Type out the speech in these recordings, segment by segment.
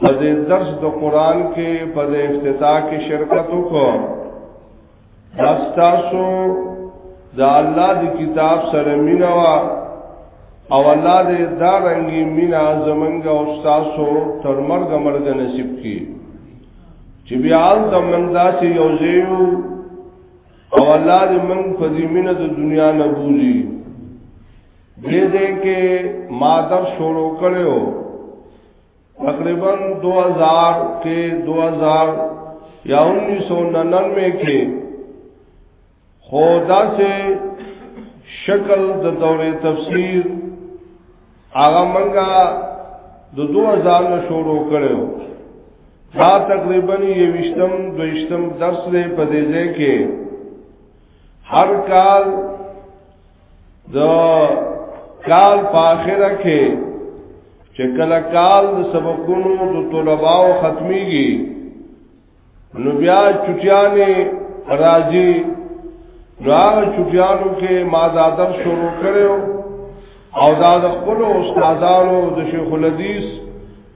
په دې درس د قران کې په دې افتتاح کې شرکت وکړو دا تاسو د الله د کتاب سره مینا وا او الله دې دا رنګي مینا زمنګ او تاسو تر مرګ مرګ نصیب کړي چې بیا زمنګ داسې یو زیو او الله دې من په دې مینا د دنیا نه بوزي دې دې کې ما در شروع کړو تقریبا 2000 کې 2000 یا 1999 کې خدا سے شکل د دورې تفسیر هغه منګه د 2000 نه شروع کړو دا تقریبا یو وشتم دویشتم درس دی په دې ځای کې هر کال دا کال په اخره کې چې کله کال د سبقونو د طلباو ختميږي نو بیا چټیانې راځي نو هغه چټیانو کې ما زادر شروع کړو او دا د خپل استادانو د شیخ الحدیث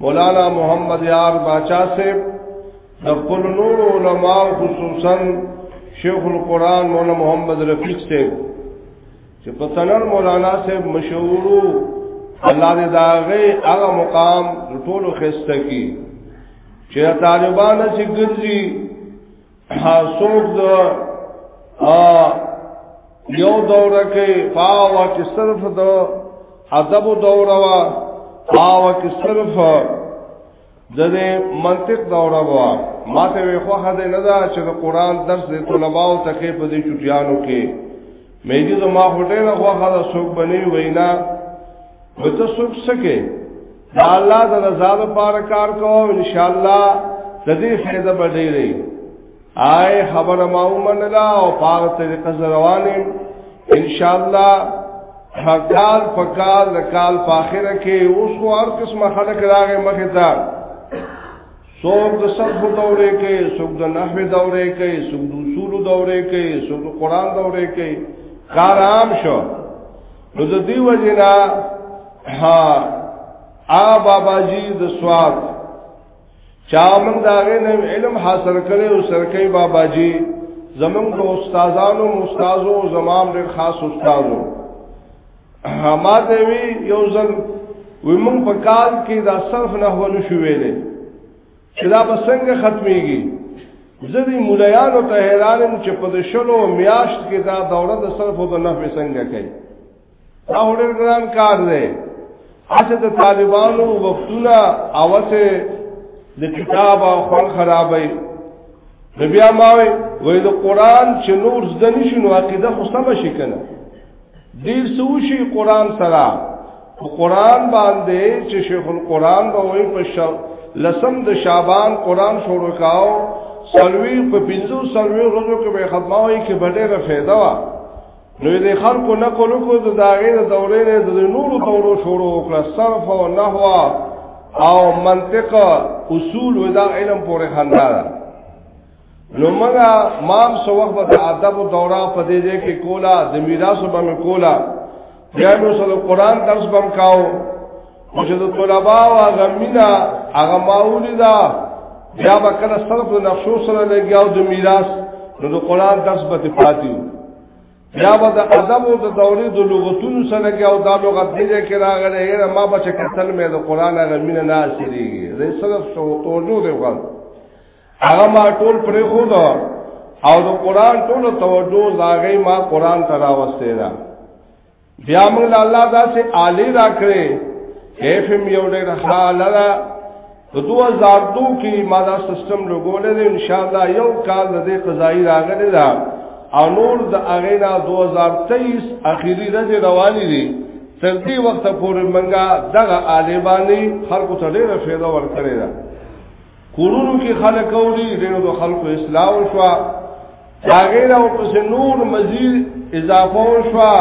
مولانا محمد یار باچا صاحب د خپل نور علما خصوصا شیخ القرآن مولانا محمد رفیق سے چې په تنن مولانا سے مشهور الله دې داغه هغه مقام ټول خسته کی چې طالبان چې ګرځي حاسوک د یو دوره کې پاوا چې صرف د ادب دوره وا پاوا کې صرف د دې منطق دوره وا ما ته وی خو هدا نه دا چې د قران درس د طلباو ته کې په دې چټیانو کې مې دې زما هټه نه خو هدا څوک بنې وینا وته څوک سکے دا الله د رضا لپاره کار کوو ان شاء الله د دې فائدہ به ډېرې آی خبر ما ومنلا او پاغ طریقه روانه ان شاء الله حقال فقال لقال فاخره کې اوس خو هر قسمه خلک راغې مخه تا څوک د صرف دورې کې څوک د نحوی دورې کې څوک د اصول دورې کې څوک د قران دورې کې کار عام شو نو د دې وجنا ها آ بابا جی د سواد چا موږ دا غي نه علم حاصل کړي او سرکې بابا جی زمون د استادانو استادو زمام ډېر خاص استادو ما ته وی یو ځل وی موږ په کال کې دا صرف نه ونه شو ویلې چې دا به څنګه ختميږي زدي مولایانو ته حیرانم چې په دشلو میاشت کې دا دوره د صرف او د نحو څنګه کوي دا هډر ګران کار دی اته د طالبانو وختونه اوسه د کتاب او خپل خرابې نبي اماوي وې د قران چې نور زده نشي نو عقیده خو سم شي کنه ډیر سوشي قران سره په قران باندې چې شیخ القران به وې په شو لسم د شعبان قران شروع کاو سلوی په پنځو سلوی ورځو کې به ختمه وي کې به ډېره فایده وا نو دې خلکو نقل کو د داغې د دورې نه د نورو دورو شروع وکړه صرف او نحو او منطق اصول ودا علم پورې خندا ده نو مګه مام سو وخت د ادب دوره په دې دې کې کولا د میراث به کولا بیا نو سره قران درس بم کاو چې د طلبا او غمینا هغه ماولی دا بیا به کله صرف د نقشو سره لګیا او د میراث نو د قران درس به پاتیو بیا به د ادب او د دورې د لغتونو سره لګیا او دا لغت دې کې راغلی یره ما به چې کتل مې د قران هغه مینا نه اسیږي زه صرف شو توجه دی وکړ هغه ما ټول پرې خو دا او د قران ټول توجه زاغې ما قران ته راوستې ده بیا موږ له الله داسې عالی را کړې کیف هم یو ډېر حاله ده په 2002 کې ما دا سیستم لګولې ده ان شاء الله یو کال د دې قضایي راغلی ده او نور د هغه نه 2023 اخیری ورځې روانې دي تر دې وخت پورې منګه دغه عالمانی خلکو ته ډېر فایده ورکړې ده کورونو کې خلک اوري ډېر د خلکو اصلاح وشوه داغیر او پس نور مزید اضافه شوا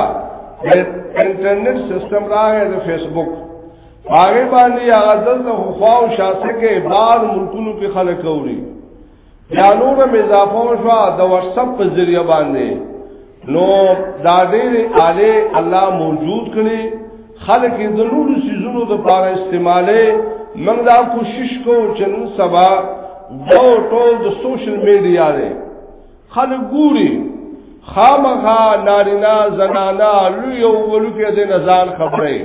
انٹرنیٹ سسٹم راگئے دا فیس بک باغی باندی آغا دلتا خواو شاسکے بار ملکنو پی خلق کوری بیانور میں اضافه شوا دا ورسپ پس ذریعہ باندی نو دا دیر آلے اللہ موجود کنی خلک د نورو سيزونو د پاره استعماله موږ دا کوشش کوو چې نن سبا دا ټول د سوشل میډیا دی خلک ګوري خامخا نارینا زنانا لوی او ولکه د نزان خبره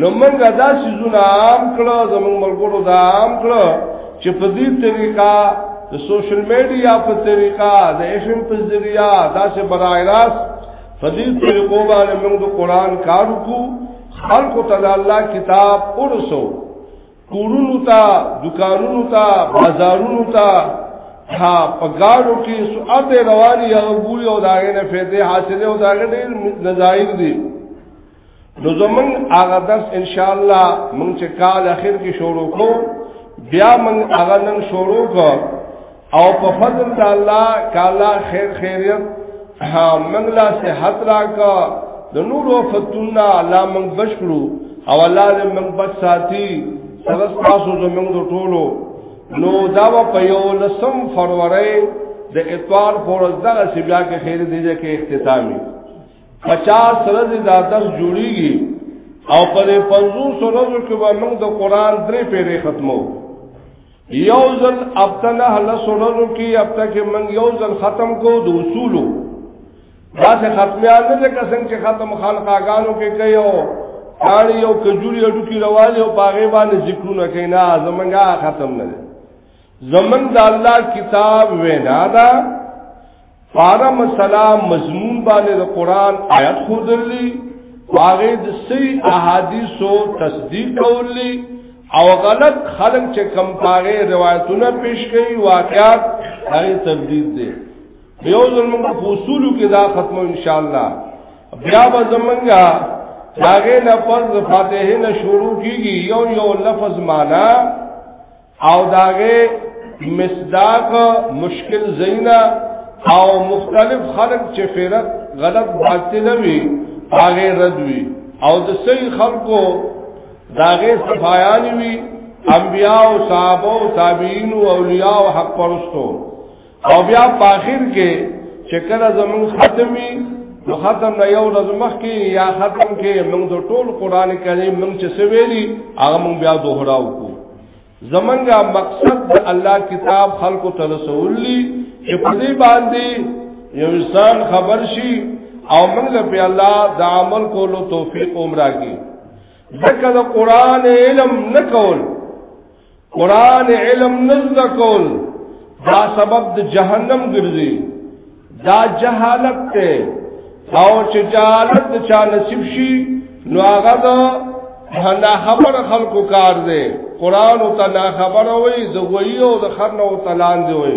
نو موږ دا سيزونه عام کړو زموږ ملګرو دا عام کړو چې په دې طریقه د سوشل میډیا په طریقه د اشم په ذریعہ دا چې برای راست په دې طریقو باندې موږ د قران کار کو خلق تعالی الله کتاب ورسو کورونو ته دکانونو ته بازارونو ته ها پګاړو کې سعد رواني هغه ګوري او داغه نه فائدې حاصله او داغه ډېر نظائر دي نو زمون هغه درس ان شاء الله مونږ چې کال اخر کې شروع کو بیا مونږ هغه نن شروع کو او په فضل د الله کالا خیر خیریت مونږ لا صحت راکا د نور او فتونا الله مونږ بشکرو او الله دې مونږ بچ ساتي سرس تاسو زمونږ ټولو نو دا په یو لسم فروری د اتوار پر ورځ دغه سیبیا کې خیر دې کې اختتامي 50 ورځې دا درس جوړیږي او په دې 500 ورځو کې به موږ د قران درې پیری ختمو یو ځل اپتنه هله سورلو کې اپته کې موږ یو ځل ختم کو د اصولو دا څه ختمیان نه لکه څنګه چې ختم خلقاګانو کې کوي او کاڼي یو کجوري اډو کې روان یو باغې باندې ذکرونه کوي نه زمونږه ختم نه زمونږ د الله کتاب وینا ده پارا مسله مضمون باندې د قران آیات خودلی هغه د صحیح احادیثو تصدیق کولی او غلط خلق چې کم پاره روایتونه پیش کوي واقعات هغه تبدیل دي یو ځل موږ په اصولو کې دا ختمو ان شاء الله بیا به زمونږه داغه لفظ فاتحه نه شروع کیږي یو یو لفظ معنا او داغه مصداق مشکل زینا او مختلف خلق چې فرق غلط باطل وي هغه رد وي او د صحیح خلقو داغه صفایان وي انبیاء او صحابه او تابعین او اولیاء او حق پرستو او بیا په اخر کې چې کله زمون ختمي نو ختم نه یو ورځ مخکې یا ختم کې موږ د ټول قران کریم موږ چې سویلی هغه موږ بیا دوهرا وکړو زمونږه مقصد د الله کتاب خلقو ته رسول لی چې په دې باندې یو انسان خبر شي او موږ له په الله د عمل کولو توفیق عمره کې ځکه د قران علم نکول قران علم نزد کول دا سبب د جهنم ګرځي دا جهالت ته او چې جهالت چا نصیب شي نو هغه دا نه خبر خلکو کار دی قران او ته نه خبر وي زوی او د خر نو تلان دی وي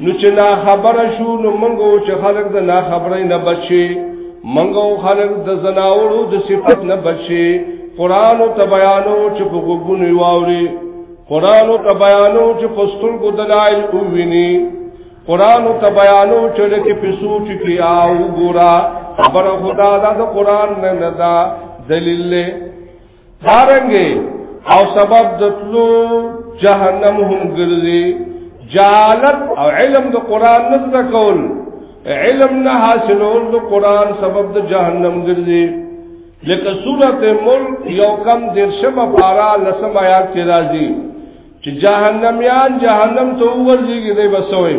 نو چې نا خبر شو نو منګو چې خلق د نا خبرې نه بچي منګو خلق د زناورو د صفت نه بچي قران او تبیانو چې په غوګونو واوري قران او تبیانو چې په سترګو دلایل وویني قران او تبیانو چې لکه په سوچ کې آو ګورا خبر خدا دا د قران نه نه دا دلیل دارنګي او سبب د تلو جهنم هم ګرځي جالت او علم د قران نه زده کول علم نه حاصلول د قران سبب د جهنم ګرځي لکه سورت ملک یو کم درشم پارا لسم آیات کی راضی چې جهنميان جهنم ته ورځيږي دی بسوي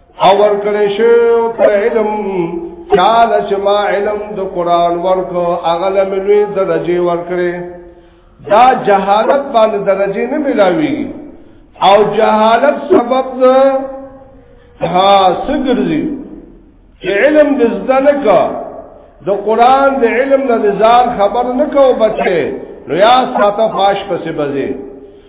او ورکړې شو ته علم چاله چې ما علم د قران ورکو اغله ملوي درجه ورکړې دا جهالت باندې درجه نه ملاوي او جهالت سبب ده ها سګرځي علم د زده نه کا د قران د علم نه ځان خبر نه کو بچي نو یا ساته فاش پسې بځي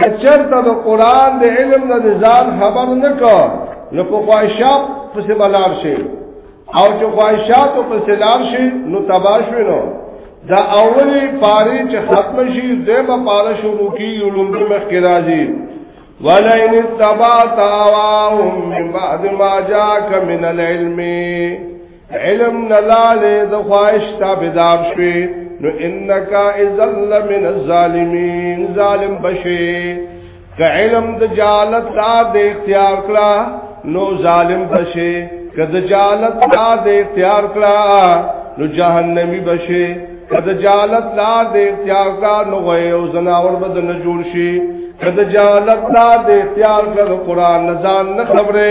کچرته د قران د علم نه ځان خبر نه کو نو په خواهشات پسې بلار شي او چې خواهشات پسې لار شي نو تباش وینو دا اولی پاری چې ختم شي زمه پاره شروع کی علوم د مخ کې راځي ولئن تبعت اواهم من بعد ما جاءك من العلم علم نلاله د خواهش تابعدار شوي نو انک اذل من الظالمین ظالم بشي که علم د جالت دا د اختیار کړه نو ظالم بشي که د جالت دا د اختیار کړه نو جهنمی بشي که د جالت دا د اختیار کړه نو غوي او زناور بد نه جوړ شي که د جالت دا د اختیار کړه قران نه ځان نه خبره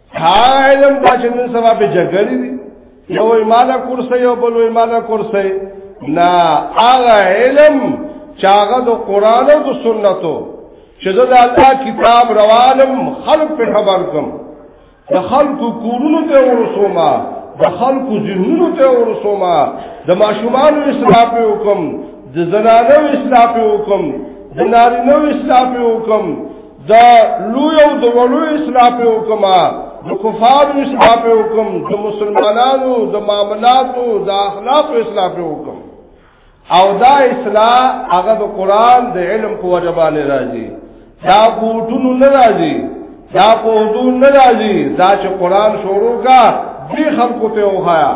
ها علم باچنن سبا په جګړې دي یو ایماله کورسه یو بل ایماله کورسه نا هغه علم چاغه د قران او د سنتو چې د الله کتاب روانم خلق په خبر کوم د خلقو کورونو ته ورسوما د خلقو ذهنونو ته ورسوما د ماشومان اصلاح په حکم د زنانو اصلاح په حکم د نارینو اصلاح په حکم دا لوی او د وړو اصلاح په حکم د کفار اصلاح په حکم د مسلمانانو د معاملاتو د اخلاق اصلاح په حکم او دا اصلاح هغه د قران د علم په وجبانه راځي دا کوټونو نه راځي دا کوټونو نه راځي دا چې قران شروع کا دې خلکو ته وهایا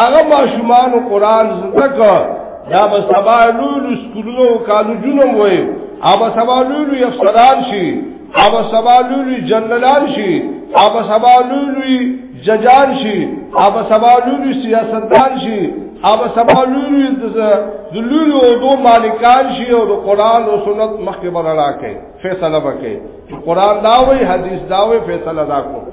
هغه ماشومان قران زده کړ دا به سبا لول سکولونو کالجونو وای او به سبا لول افسران شي او به سبا لول جنرالان شي او به سبا لول ججان شي او به سبا لول سیاستدان شي او به سبا لول د لول او دو مالکان شي او د قران او سنت مخکې برلا کوي فیصله وکړي قران دا وای حدیث دا وای فیصله دا کوي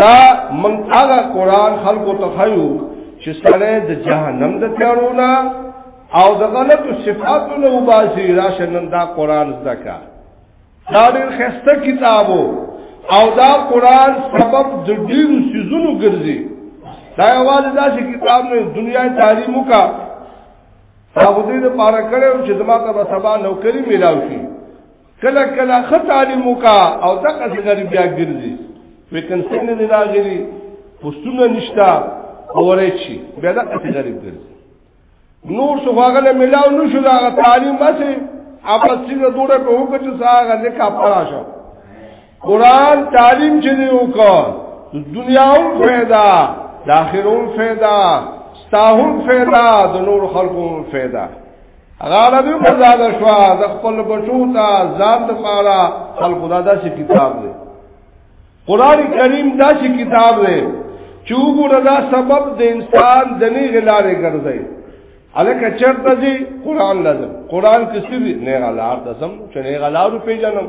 دا من هغه قران خلقو ته خایو چې سره د جهنم د تیارونه او د غلطو صفاتو نه وباسي راشه نن دا قران زکا دا ډېر خسته کتابو او دا قران سبب د ډېرو سيزونو ګرځي دا یوازې دا چې کتاب نه دنیا تعلیم وکا هغه دې لپاره کړو چې زما ته به سبا نوکری ملاوي کله کله خط تعلیم وکا او تک از غریب بیا ګرځي وکن څنګه دی راغلی پښتون نشتا اورې چی بیا دا از غریب ګرځي نور څو هغه ملاو نشو دا تعلیم مته اپس چې دوړه په وکړ چې هغه لیکا پراشه قران تعلیم چې دی وکړ دنیاو فایده د اخرون فایده ستاهم فیدا د نور خلقو فیدا غاله به مزاد شوا د خپل بچو ته ځان ته پالا خپل خدا دا شي کتاب دی قران کریم دا شي کتاب دی چې وګوره دا سبب د انسان د نه غلارې ګرځي الکه چرته دی قران لازم قران کې سری نه غلار ته سم چې نه غلارو پیژنم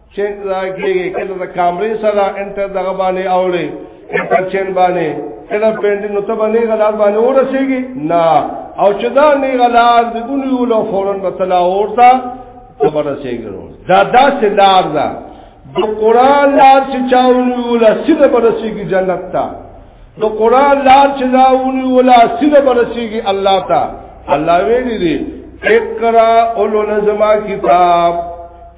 چین دا کېږي کله د کامرې سره انټر دغه باندې اوړي انټر چین باندې کله پینډ نو ته باندې غلار باندې ورسېږي نه او چې دا نه غلار د اونیو له فورن متلا اورتا ته ورسېږي دا داسې لار ده د قران لار چې چاونیو له سیده ورسېږي جنت ته د قران لار چې دا اونیو له سیده ورسېږي الله ته الله ویلي دي اقرا اولو نظم کتاب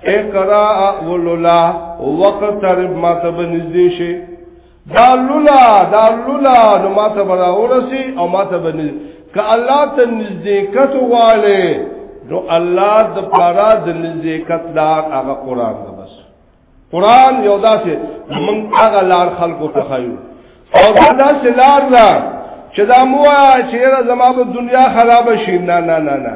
اقرا ولولا وقت ترب ما ته بنزدې شي دا لولا دا لولا نو ما ته برا ورسي او ما ته بنز ک الله ته نزدې کته والے نو الله د پارا د نزدې کته لار هغه قران ده بس قران یو داسې من هغه لار خلقو ته خایو او دا داسې لار ده چې دا مو چې زما په دنیا خراب شي نه نه نه نه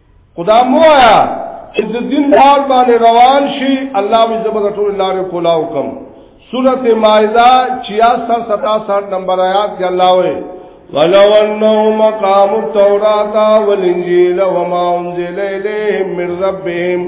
خدا مو آیا چې د دین لار باندې روان شي الله به زبر ټول لار کولا حکم سورت مائدہ 66 67 نمبر آیات کې الله وې ولو انهم مقام التوراۃ والانجیل وما انزل الیہم من ربهم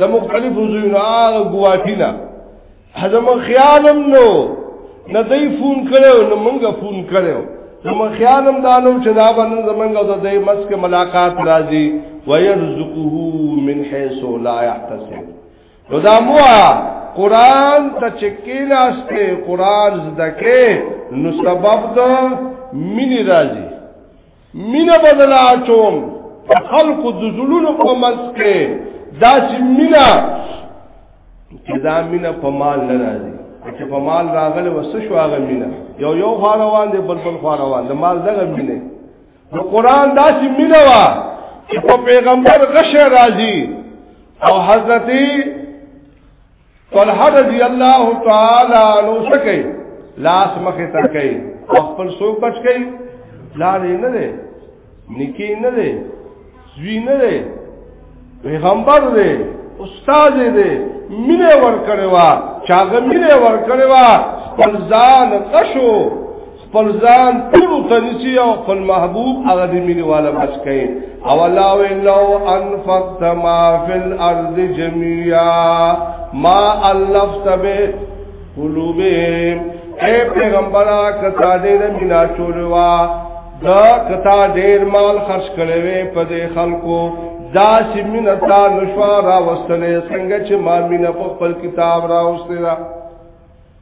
د مختلفو زینو هغه ګواټی نه حزم خیالم نو نه دای فون کړو نه مونږه فون کړو نو مونږ خیالم دانو چې دا باندې زمونږ او د دې مسک ملاقات راځي ويرزقه من حيث لا يحتسب نو دا مو قران ته چکین استه قران زدکه نو سبب دا مینی راځي مینه بدل اچوم خلق د زلونو په منځ کې دا چې مینه چې دا مینه په مال نه راځي چې په مال راغله وسه شو هغه مینه یو یو خاروان دی بل بل خاروان د مال دغه مینه نو قران دا چې مینه وا چې په پیغمبر غشه راځي او حضرت طلحه رضی الله تعالی عنہ سکه لاس مخه تر کوي خپل سو بچ کوي لارې نه ده نکی نه ده زوی نه ده پیغمبر ده استاد ده مینه ور کړوا چاغه مینه ور کړوا خپل ځان قشو خپل ځان ټول تنسی او خپل محبوب هغه دې مینه والا بچ کئ او الله ولو انفقت ما فی الارض جميعا ما الفت به قلوبهم اے پیغمبرا کتا دې نه مینا چولوا دا کتا ډیر مال خرج کړي وي په دې خلکو دا چې مینه تا نشوا را وستلې څنګه چې ما مینه په خپل کتاب را وستلې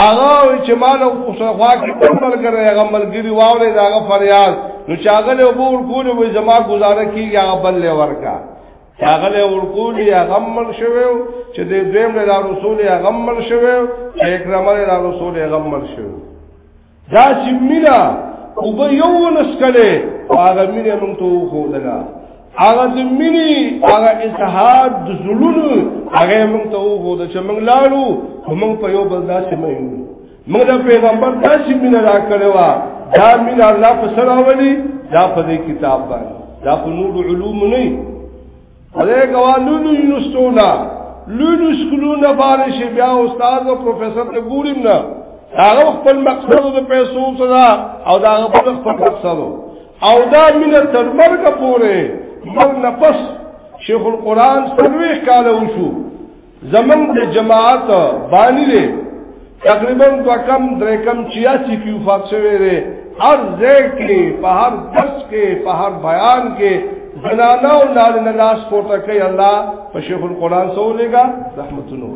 هغه چې مال او خوا کې عمر کړی هغه ملګری واولې داغه فریاد نو چاغله وبور کول وې زما گزاره کیږي هغه بل له ورکا چاغله ورکول یا غمل شوی چې دې دویم له رسول یا غمل شوی اکرامه له رسول یا غمل شوی دا چې مینا او به یو نسکله هغه مینا موږ ته وخولله هغه د مینی هغه اتحاد د زلونو هغه موږ ته وو د چې موږ لاړو موږ په یو بل داسې مې موږ د پیغمبر داسې مینه را کړې و دا مینه الله په سره ولي دا په دې کتاب باندې دا په نور علوم نه خدای ګوا لولو یونیورسټونه لولو سکولونه باندې شي بیا استاد او پروفیسور ته ګوریم نه هغه خپل مقصد د پیسو سره او دا خپل خپل مقصد او دا مینه تر مرګ پورې مرګ نه پس شیخ القرآن سرویش کاله وشو زمون د جماعت بانی دی تقریبا دو کم درې کم 86 کیو فاصله شوی دی هر ځای کې په هر درس کې په هر بیان کې زنانه او نارینه لاس پورته کوي الله په شیخ القرآن سو لګا رحمتونو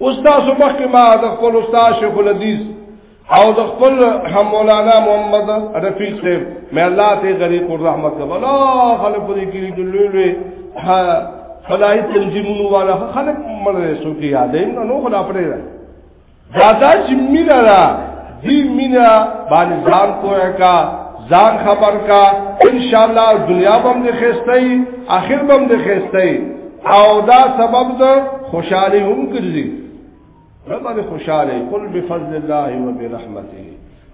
استاد مخکې ما د خپل استاد شیخ الحدیث او د خپل مولانا محمد رفیق صاحب مې الله ته غریق الرحمت ولا خلق دې کړی د لوی لوی فلاحي تنظیمونو والا خلق مړې سو کې یادې نو خلا پرې را دادا چې مینا را دې مینا باندې ځان کوه کا ځان خبر کا ان شاء الله دنیا بم دې خېستای اخر بم دې خېستای او دا سبب د خوشحالي هم ګرځي ربانه خوشاله قل بفضل الله وبرحمته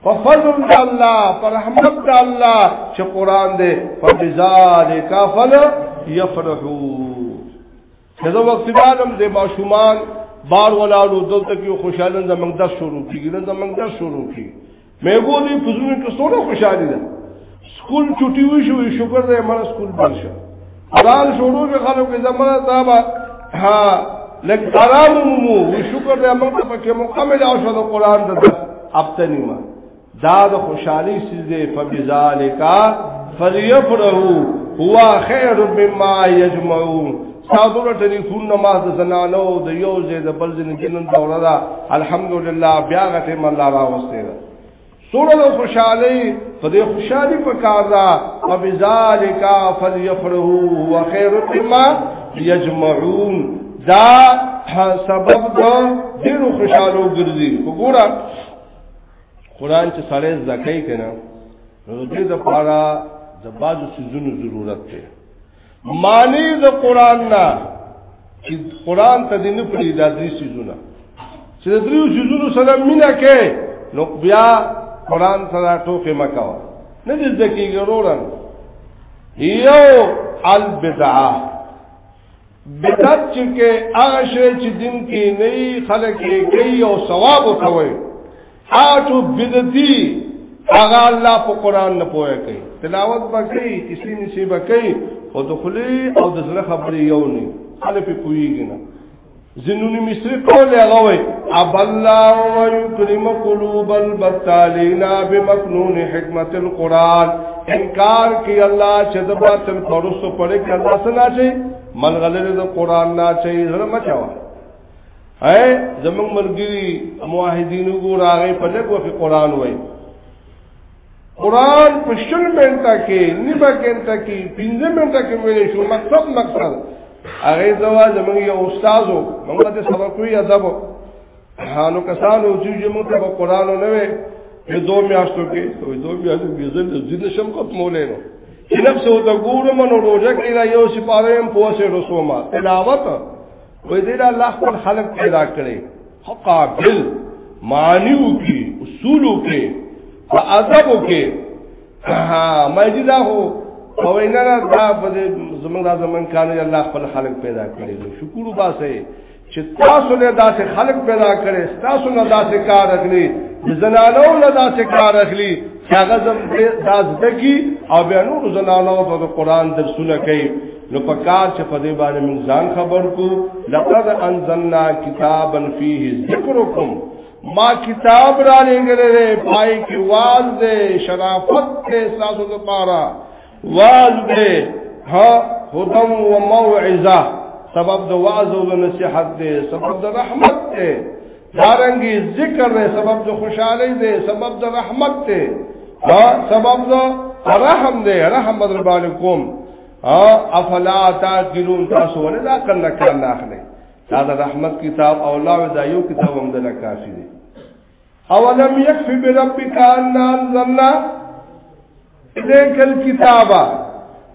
ففضل د الله پر رحمت د الله چې قران دې فبذالک فل یفرحو دا وخت عالم دې ماشومان بار ولالو دلته کې خوشاله زمنګ درس شروع کیږي نن زمنګ درس شروع کیږي مې ګوري په زړه کې څوره خوشالي ده سکول چټي وي شو شکر دې مړ سکول بند شو قرآن شروع کې خلکو کې زمره دا با ها لګ آرام مو شکر دې مړ په کې مکمل او شو قرآن د درس اپتنی ما دا د خوشحالي سیز دې فبذالک فلیفرحوا هو خیر مما یجمعون تاسو له ټلیفون نه ما د زنانو د یو ځای د بل ځای جنن دوره دا الحمدلله بیا غټه مله راوستي ده سوره خوشحالي په دې خوشحالي په کار ده او بذالک فلیفرحوا هو خیر مما یجمعون دا سبب ده ډیرو خوشحالو ګرځي وګوره قران چې سړی زکای کنه نو دې د پاره د بازو سيزونو ضرورت دی معنی د قران نه چې قران ته دې نه پری دا درې سيزونه چې د دریو سيزونو سره مینا کې نو بیا قران سره ټوکې مکاو نه دې ځکه ګرورن یو البدعه بدعت چې هغه شی چې دین کې نه خلک یې کوي او ثواب کوي آټو بدتی هغه الله په قران نه پوهه کوي تلاوت بکې اسی نشي بکې او دخلي او د زړه خبرې یو نه خلک په کویږي نه زنونی مصری قول هغه وي اب الله ويكرم قلوب البتالين بمكنون حکمت القران انکار کی الله چې د باطل پرستو پرې کړه سنا چي ملغلره د قران نه چي زړه مچوا اے زمون مرګري موحدینو ګور هغه په لګو کې قران وای قران په شل منټه کې نیمه ګنټه کې پنځه منټه کې ویل شو مقصد مقصد هغه زوا زمون یو استادو موږ ته سبق وی ادب حالو کسانو چې موږ ته قران نه وې په دوه میاشتو کې په دوه میاشتو کې زه د دې شم کوم مولې نو چې نفس او د ګورم نو روزه کې یو سپاره هم پوسه رسومه تلاوت وې دې دا الله خپل خلق پیدا کړي حقابل معنیو کې اصولو کې ادبو کې ها مې دا هو او نه نه دا په زمنګ دا زمنګ کانو الله خپل خلق پیدا کړي شکر وباسه چې تاسو له داسې خلق پیدا کړي تاسو له داسې کار اخلي زنانو له داسې کار اخلي هغه زم داس دکی او بیا نور زنانو ته قرآن درسونه کوي نو پکار چې په دې باندې موږ ځان خبر کو لقد انزلنا کتابا فيه ذکرکم ما کتاب را لګلې پای کې واز دې شرافت دې ساسو ته پارا واز دې ها هدم و موعظه سبب د واز او نصيحت دې سبب د رحمت دې دارنګي ذکر دې سبب د خوشحالي دې سبب د رحمت دې ها سبب د رحم دې رحم در باندې کوم او افلا تاکلون تاسو ولې دا کله کار نه اخلي دا د رحمت کتاب او الله دا یو کتاب هم دلته کافی دی اولم یکفی بربک ان انزلنا الیک الكتابا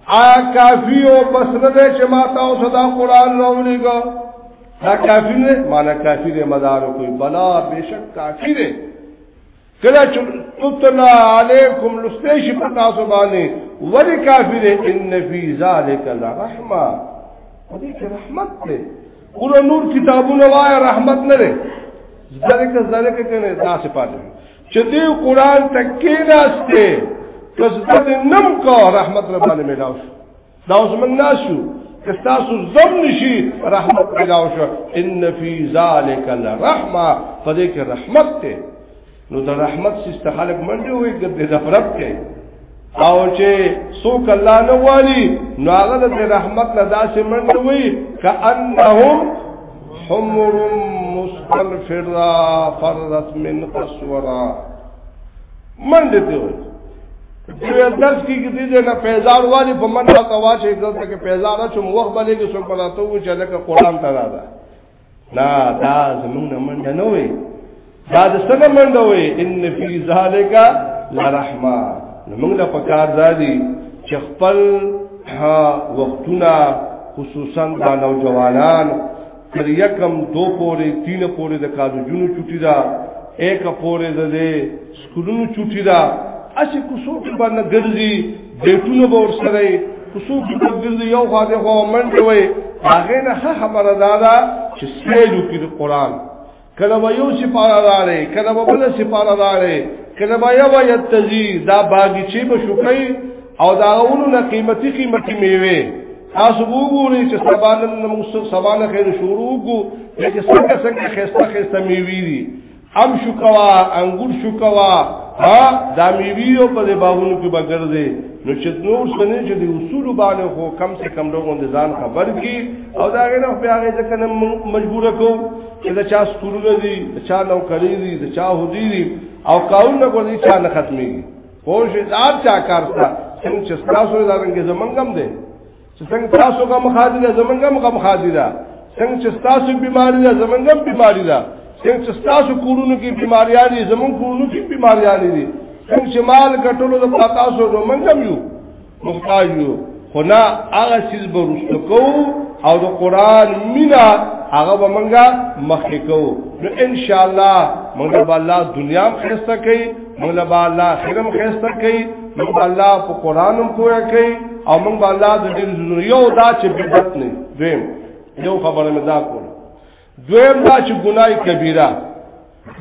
آ کافی او بس نه ده چې ما تاسو دا قران راوړیږي دا کافی نه معنی کافی دی مدار کوئی بلا بشک کافی دی کله چې تطلع علیکم لستیش په تاسو باندې ولی کافر ان فی ذلک لرحمه دې کې رحمت دی قول نور کتابونه وای رحمت نه دی ذالک ذالک کنه تاسو پاتې چې دې قران تکې ناشته کس دې نم کو رحمت ربانه ملاوي دا اوس موږ ناسو تاسو زم نشي رحمت پیدا وشو ان فی ذلک الرحمه پدې کې رحمت ته نو د رحمت سیسته خلق منډي وي ګرځي د فرق کوي او چې څوک الله نه والي نو هغه د رحمت نه داسې منډي وي کأنهم حمر مستنفرا فرت من قسورا منډي دی وي چې درس کې کې دې نه پیزار والی په من راته واچې دلته کې پیزار چې مو وخت بلې کې څو پراته و چې لکه قران ته راځه لا دا زمون نه من نه وي دا د څنګه من نه وي ان فی ذالک لرحمه موږ له پکار زادي چې خپل وختونه خصوصا دا نوجوانان تر یکم دو پورې تین پورې د کالجونو چټي دا یک پورې د دې سکولونو چټي دا اسی کوسو کې باندې ګرځي بیٹونو به ورسره کوسو کې ګرځي یو خاطر خو منډه وي هغه نه خبره دادا چې سېلو کې قرآن کله به یو سپاره راړي کله به بل سپاره راړي کله به یو یتزی دا باغچې به شوکې او دا غوونو نه قیمتي قیمتي میوه تاسو وګورئ چې سبانه موږ سبانه خیر شروع کو چې څنګه څنګه خسته خسته میوي دي ام شوکوا انګور شوکوا ها دا میوي او په باغونو کې بغرځي نو چې نور سنې چې د اصول باندې خو کم سے کم لوګون د ځان خبر کی او دا غیر خو بیا غیر ځکه مجبور کو چې دا چا ستورونه دي دا چا نوکری دي دا چا هدي دي او کاون نه کوي چا نه ختمي خوش دار چا کارتا څنګه چې تاسو دا رنګ زمنګم دي چې څنګه تاسو کوم خادي دا زمنګم کوم خادي دا څنګه چې تاسو بیماری دا زمنګم بیماری دا څنګه چې تاسو کورونو کې بیماریاں دي زمون کورونو کې بیماریاں دي څنګه چې مال کټولو د پاتاسو زمنګم یو محتاج یو خو نه هغه چیز به رسو کو او د قران مینا هغه به منګه مخکې کو نو ان شاء الله موږ به الله دنیا هم خسته کوي موږ به الله خیرم خسته کوي موږ به الله په قران هم پوهه کوي او موږ به الله د دې یو دا چې بدعت نه دویم یو خبره مې دا کوله دویم دا چې ګناي کبیره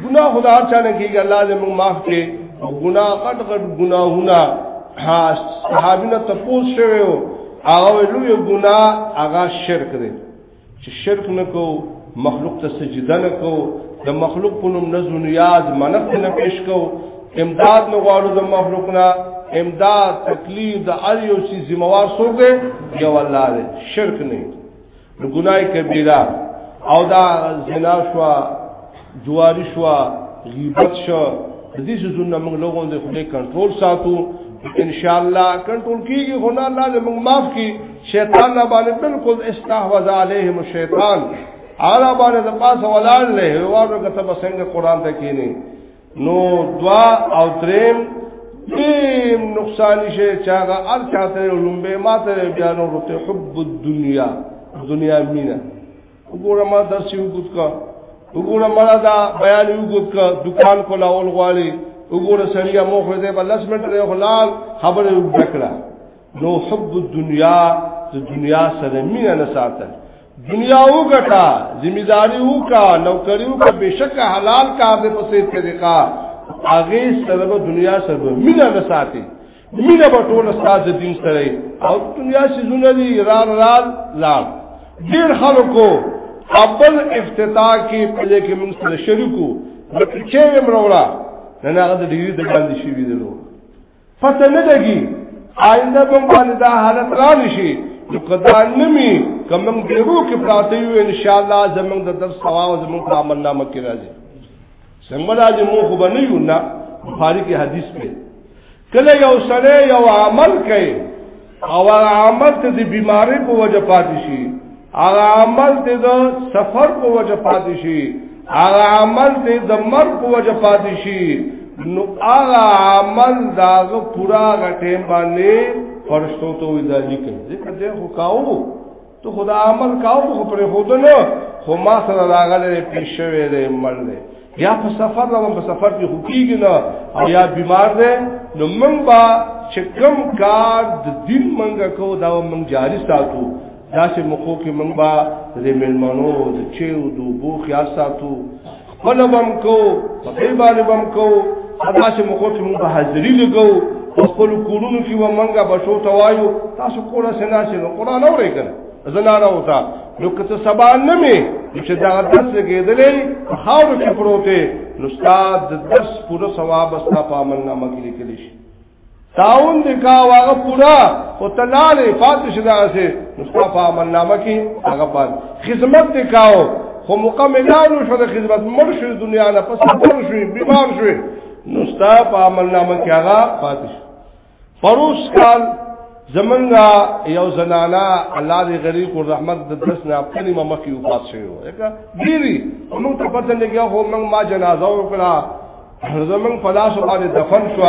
ګناه خدا هر چا نه کیږي الله دې موږ معاف کړي ګناه غټ غټ ګناهونه ها صحابینه تپوس شوی او هغه لوی ګناه هغه شرک دی چې شرک نه کو مخلوق ته سجده نه کو د مخلوق په نوم نزو نیاز منښت نه پیش کو امداد نه غواړو د مخلوق نه امداد تکلیف د اړ یو شي ذمہ وار سوګه یو الله دې شرک نه نو ګناي کبیره او دا زنا شو جواری شو غیبت شو د دې سونه موږ لوګون د خپل کنټرول ساتو ان شاء الله کنټرول کیږي خو نه الله دې موږ معاف کړي شیطان نه باندې بالکل استحوذ علیهم الشیطان اعلی باندې د پاسه ولال له واره کته بسنګ قران ته کینی نو دوا او دریم دیم نقصان شي چې هغه ار چاته لومبه ماته بیا نو رته حب الدنیا دنیا مینا وګوره ما درس یو ګوت کا وګوره ما دا بیان یو ګوت کا دکان کولا اول غواړي وګوره سړیا مو خو دې بل لس منټ دی خلال خبره وکړه نو حب الدنیا د دنیا سره مینا نه ساتل دنیا وګټا ذمہ داری وکا نوکری وکا بشک حلال کار دې په سي طریقہ هغه سبب دنیا سبب مینا نه ساتي مینا په ټول استاد دین سره او دنیا شي زونه دي رال رال لال ډیر خلکو اول افتتاح کې په دې کې موږ سره شریکو چې ومروړه نه هغه د ډیری د باندې شي ویلو پته نه لګي آینده به باندې دا حالت را نشي نو کدا نمی کمن بیرو کې پراته یو ان شاء الله زمنګ د درس ثواب زمنګ په عمل نامه کې راځي څنګه راځي مو خو بنه یو نه بخاری کې حدیث په کله یو سره یو عمل کوي او عمل ته د بیماری په وجه پاتې شي هغه عمل ته د سفر په وجه پاتې شي هغه عمل ته د مرګ په وجه پاتې شي نو هغه عمل داغه پورا غټه باندې فرشتو ته وځي کوي ځکه ته خو کاو تو خدا عمل کاو خو پر خود نه خو ما سره راغله پیښوي دې مل دې یا په سفر دا په سفر کې حقوقي نه او یا بیمار دې نو موږ با چې کم کار د دین منګه کو دا موږ جاری ساتو دا چې مخو کې موږ با دې ملمنو د چیو دوبو خیال ساتو خپل بم کو په باندې بم کو دا چې موږ ته موږ حاضری لګو په خپل کورونو کې و منګه بشو ته وایو تاسو کوله سنا چې قرآن اورې کړه زنانه وتا نو که څه سبا نه می چې دا درس لګېدلې خاور کې پروته نو استاد د درس پوره ثواب استا په عمل نامه کې لیکل شي تاون دې کا واغه پورا او تلاله فاتح شدا سه مصطفی عمل نامه کې هغه پات خدمت دې کاو خو مکملانو شو د خدمت مرشد دنیا نه پس پر شوې بیمار شوې مصطفی عمل نامه کې هغه فاتح پروس کال زمنګا یو زنانا الله دې غریب او رحمت د درس نه خپل ممخ یو پات شوی وکړه ډیری موږ ته پته لګیا هو موږ ما جنازه وکړه زمون په لاس باندې دفن شو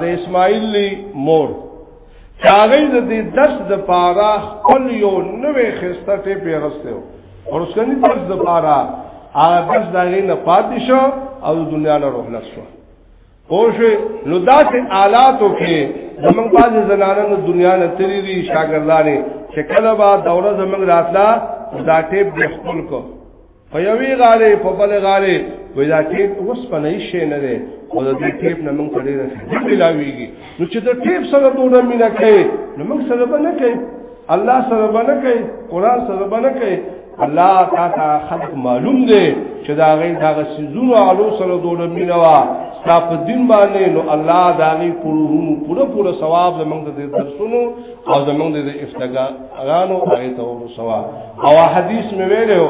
د اسماعیل مور هغه د دې درس د پاره خپل یو نوې خسته ټی پیغسته و او څنګه درس د پاره هغه درس دغه نه پاتې شو او د دنیا نه روح لس شو پوه نو داسې آلاتو کې زمونږ بعضې زنانه نو دنیا نه تللی دي شاګردانې چې کله به دوره زمونږ راتله دا ټیپ د خپل کو په یوې غاړې په بل غاړې وای دا ټیپ اوس په نه شي نه دی او د دې ټیپ نه موږ ډېر ملاويږي نو چې د ټیپ سره دونه مینا کوي نو موږ سره به نه کوي الله سره به نه کوي قران سره به نه کوي الله تعالی خلق معلوم دی چې دا غي دا سيزونو علو سره دونه مینا وا ستاپ دین باندې نو الله دا غي پوره پوره ثواب زمونږ د درسونو او زمونږ د افتګار غالو هغه ته ورسوا او حدیث مې ویلو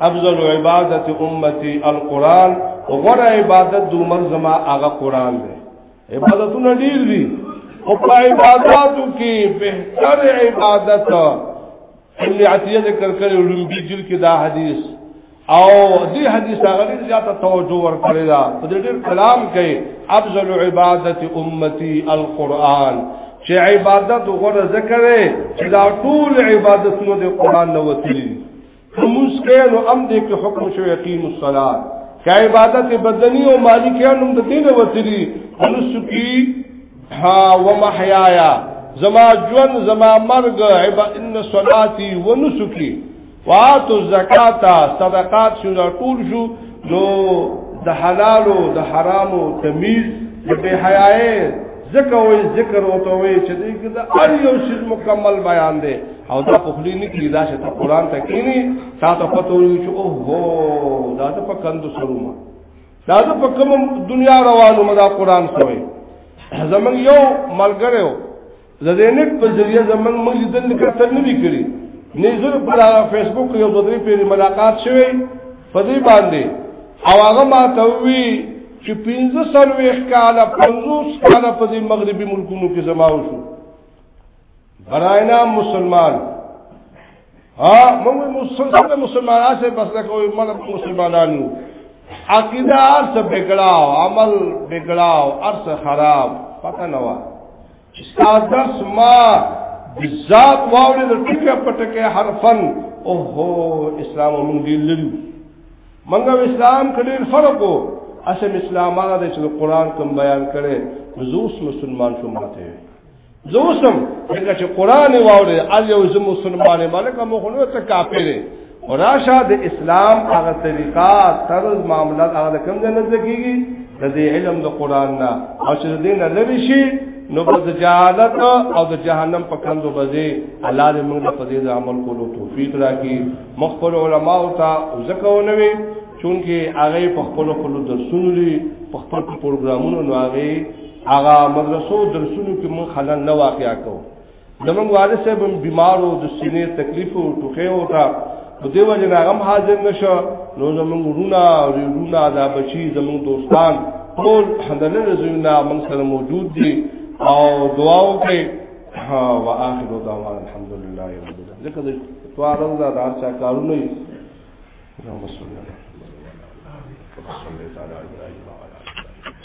افضل عبادت امتی القران غره عبادت د عمر زما هغه قران دی عبادتونه ډیر دي او په عبادتو کې بهتر عبادت ابن عطیه ذکر کړو لومبي جل کې دا حدیث او دې حدیث هغه ډیر زیاته توجه ورکړی دا په دې ډیر کلام کې افضل عبادت امتی القرآن چې عبادت غره ذکر چې دا ټول عبادتونه د قرآن نه وتلي موږ کې نو ام دې کې حکم شو یقین الصلاة که عبادت بدنی او مالی کې نو د دې نه وتلي انسکی ها ومحیایا زما جون زما مرګ عبادت ان صلاتی ونسکی واتو الزکات صدقات شو دا ټول شو نو د حلالو د حرامو تمیز د بے حیاي ذکر وي ذکر وته وي چې دې کې دا هر یو شی مکمل بیان دی او دا په خلی نه کې دا چې ته قران ته کینی تا ته پته وي چې او هو دا ته په کند سرومه دا ته په کوم دنیا روانو مدا قران سوې زمنګ یو ملګری د دې نت په ذریعہ زمنګ موږ لیدل نه کتل نه وکړي نه زره په فیسبوک یو د درې پیری ملاقات شوه په دې باندې او هغه ما ته وی چې 15 سرویخ کال 50 کال په دې مغربي ملکونو کې زماو شو براینا مسلمان ها موږ مسلمان مسلمانان څخه بس نه کوي موږ مسلمانان یو عقیده ارس بګړاو عمل بګړاو ارس خراب پته نه و چې ستاسو درس ما بذات واولې د ټکه پټکه حرفن اوهو اسلام موږ دی لري موږ اسلام کړي فرق وو اسم اسلامانه د قرآن کوم بیان کړي زوس مسلمان شو ماته زوسم څنګه چې قران واوري ال یو زم مسلمان مالک مو خو نو ته کافر دی راشه د اسلام هغه طریقه طرز معاملات هغه کوم نه نزدکیږي د دې علم د قران نه او چې دې نه لری شي نو په جهالت او د جهنم په کندو بځي الله دې موږ په دې عمل کولو توفیق راکړي مخبر علما او تا زکونه وي چونکه هغه په خپل خپل درسونو لري په خپل پروګرامونو نو هغه هغه مدرسو درسونو کې مون خلل نه واقعیا کو زمون والد صاحب بیمارو د سینې تکلیف او ټوخه وتا په دې وجه نه غم حاضر نشو نو زمون رونا او رونا دا بچي زمون دوستان ټول حدنه رزونا مون سره موجود دي او دعا وکړي ها واخر دعوانا الحمدلله رب العالمین ځکه د توارل دا دار چا کارونه یې نو مسلمان الله صلی الله علیه وسلم